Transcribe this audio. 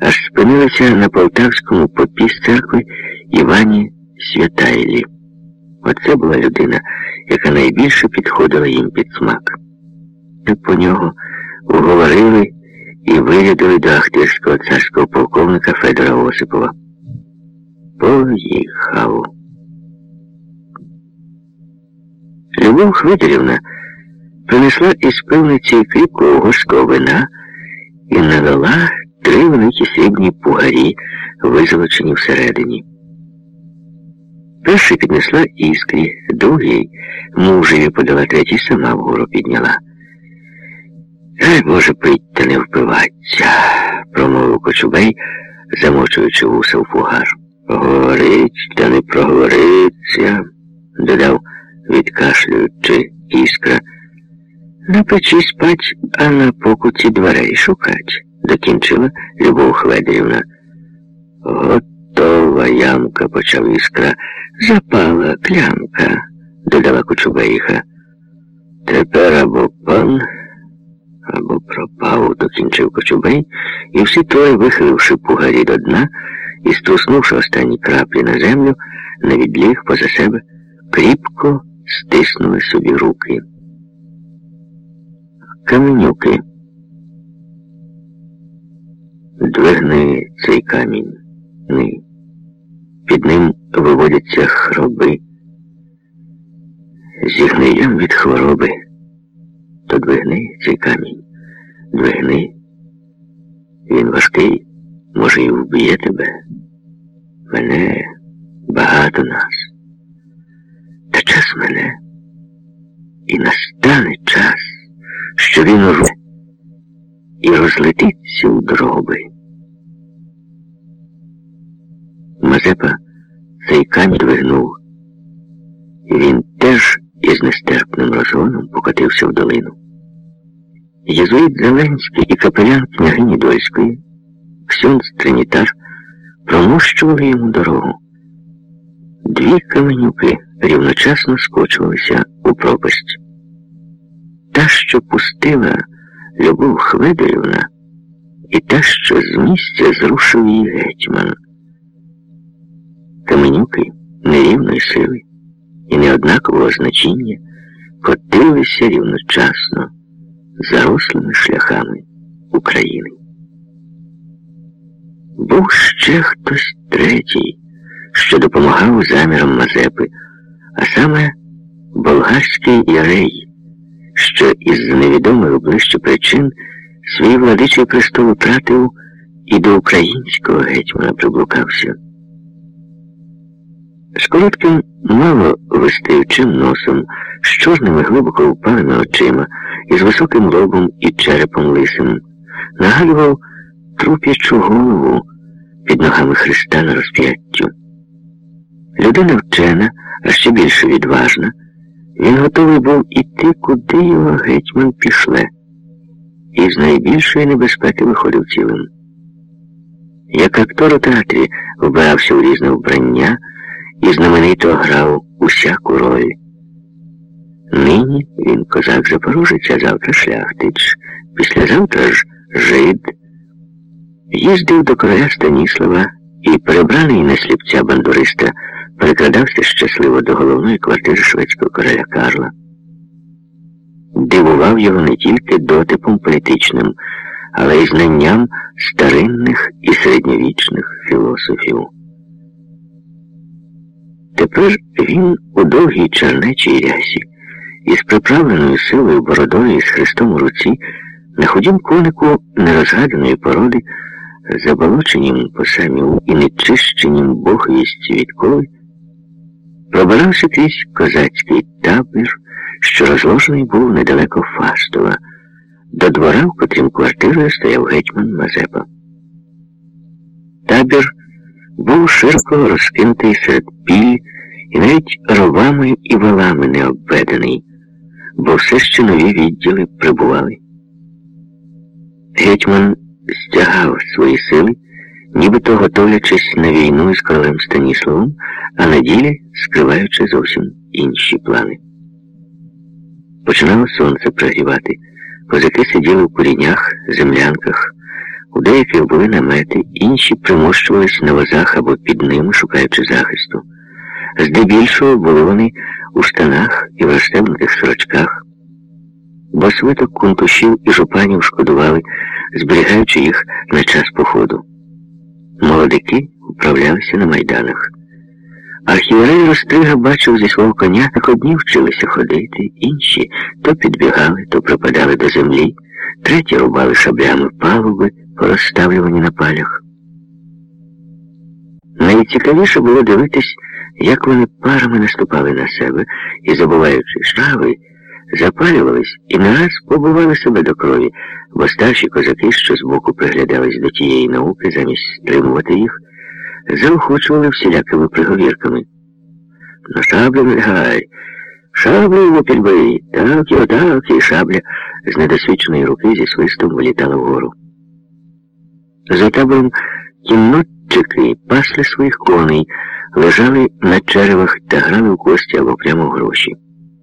аж спинилися на полтавському попі церкви Івані Святайлі. Оце була людина, яка найбільше підходила їм під смак. По нього уговорили і вирядили до Ахтирського царського полковника Федора Осипова. Поїхав. Любов Хведерівна принесла із пивниці кріпку угорського вина і налила три великі срібні пугарі, визолочені всередині. Перший піднесла іскрі, другий мужеві подала, третій сама вгору підняла. Ай, Боже, пить та не впиваться, промовив Кочубей, замочуючи вуса в пугар. Говорить, та не проговориться, додав, відкашлюючи іскра. На печі спать, а на покуті дверей шукать, докінчила Любов Хведерівна. Готова ямка, почав іскра. Запала клямка, додала Кочубейха. Тепер або пан, або пропав, докінчив Кочубей, і всі троє, вихиливши пугарі до дна і струснувши останні краплі на землю, на відліг поза себе, кріпко стиснули собі руки. Каменюки. Двигни цей камінь. Ни. Під ним виводяться хроби. Зігниєм від хвороби. То двигни цей камінь. Двигни. Він важкий, може, і вб'є тебе. Мене багато нас. Та час мене. І настане час, що він уже і розлетиться у дроби. Мазепа цей камінь двигнув, він теж із нестерпним розгоном покотився в долину. Єзуїт Зеленський і капелян княгині Дольської, Ксьон Тринітар, промощували йому дорогу. Дві каменюки рівночасно скочувалися у пропасть. Та, що пустила Любов Хведерівна, і та, що з місця зрушив її гетьман. Каменюки нерівної сили і неоднакового значення котилися рівночасно зарослими шляхами України. Був ще хтось третій, що допомагав замірам Мазепи, а саме болгарський ярей, що із невідомих ближче причин свій владичий престол втратив і до українського гетьмана приблукався. Коротким, мало вистаючим носом, з чорними глибоко впалими очима, із високим лобом і черепом лисим, нагадував труп'ячу голову під ногами Христа на розп'яттю. Людина вчена, а ще більше відважна, він готовий був іти, куди його гетьман пішле, і з найбільшої небезпеки виходив цілим. Як актор у театрі вбирався у різне вбрання і знаменито грав усяку роль. Нині він козак Запорожець, а завтра шляхтич, післязавтра ж жид. Їздив до короля Станіслава і, перебраний на сліпця бандуриста, перекрадався щасливо до головної квартири шведського короля Карла. Дивував його не тільки дотипом політичним, але й знанням старинних і середньовічних філософів. Тепер він у довгій чернечій рясі, із приправленою силою бородою і з хрестом у руці, на худім конику нерозгаданої породи, заболоченім по самі і нечищенім богвісті відколи, пробирався крізь козацький табір, що розложений був недалеко Фастова, до двора, в котрім квартирою стояв гетьман Мазепа. Табір був широко розкинутий серед піль і навіть ровами і валами не обведений, бо все ще нові відділи прибували. Гетьман стягав свої сили, нібито готовлячись на війну із королем Станіславом, а на ділі скриваючи зовсім інші плани. Починало сонце прогрівати. Козаки сиділи в курінях, землянках, У деяких були намети, інші примощувались на возах або під ними, шукаючи захисту. Здебільшого були вони у штанах і в розстебнутих сорочках, бо свиток кунтушів і жупанів шкодували, зберігаючи їх на час походу. Молодики управлялися на майданах. Архієрей Рострига бачив зі свого коня, так одні вчилися ходити, інші то підбігали, то припадали до землі, треті рубали шаблями палуби, порозставлювані на палях. Найцікавіше було дивитись, як вони парами наступали на себе і, забуваючи шрави, запалювались і нараз побивали себе до крові, бо старші козаки, що збоку приглядались до тієї науки, замість стримувати їх, заохочували всілякими приговірками. На шаблю не лягай, шаблю його підбий, так і отак, і шабля з недосвідченої руки зі свистом вилітала вгору. За табором кіннотчики пасли своїх коней, лежали на черевах та грали в кості або прямо в гроші.